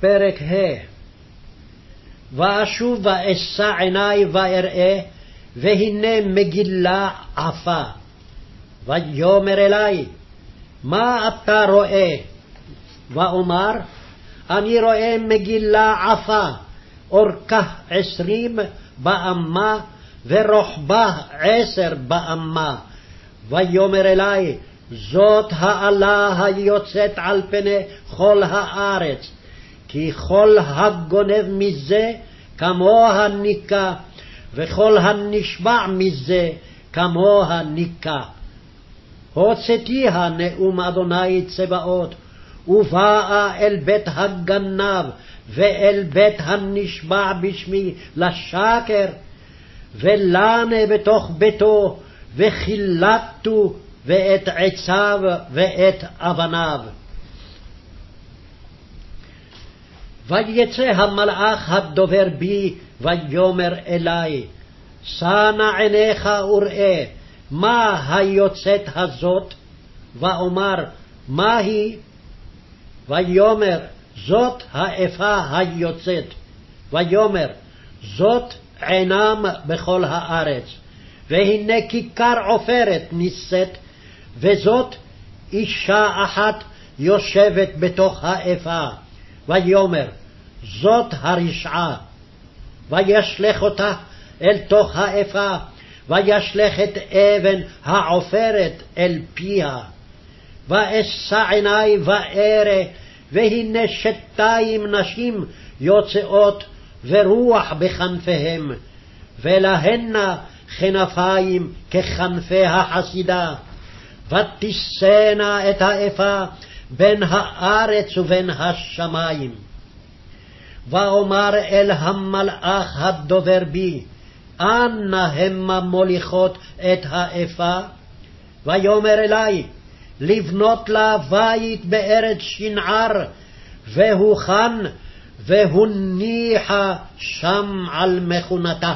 פרק ה' ואשוב ואשא עיני ואראה, והנה מגילה עפה. ויאמר אלי, מה אתה רואה? ואומר, אני רואה מגילה עפה, אורכה עשרים באמה, ורוחבה עשר באמה. ויאמר אלי, זאת האלה היוצאת על פני כל הארץ, כי כל הגונב מזה כמוה ניקה, וכל הנשבע מזה כמוה ניקה. הוצאתיה נאום אדוני צבאות, ובאה אל בית הגנב, ואל בית הנשבע בשמי לשקר, ולנה בתוך ביתו, וכילתו ואת עציו ואת אבניו. ויצא המלאך הדובר בי, ויאמר אלי, שא עיניך וראה, מה היוצאת הזאת? ואומר, מה היא? ויאמר, זאת האפה היוצאת. ויאמר, זאת עינם בכל הארץ. והנה כיכר עופרת נישאת, וזאת אישה אחת יושבת בתוך האפה. ויאמר, זאת הרשעה. וישלך אותה אל תוך האפה, וישלך את אבן העופרת אל פיה. ואשא עיני וארא, והנה שתיים נשים יוצאות, ורוח בכנפיהם, ולהנה כנפיים ככנפי החסידה. ותישאנה את האפה בין הארץ ובין השמים. ואומר אל המלאך הדובר בי, אנה המה מוליכות את האפה? ויאמר אלי, לבנות לה בית בארץ שנער, והוכן, והוניחה שם על מכונתה.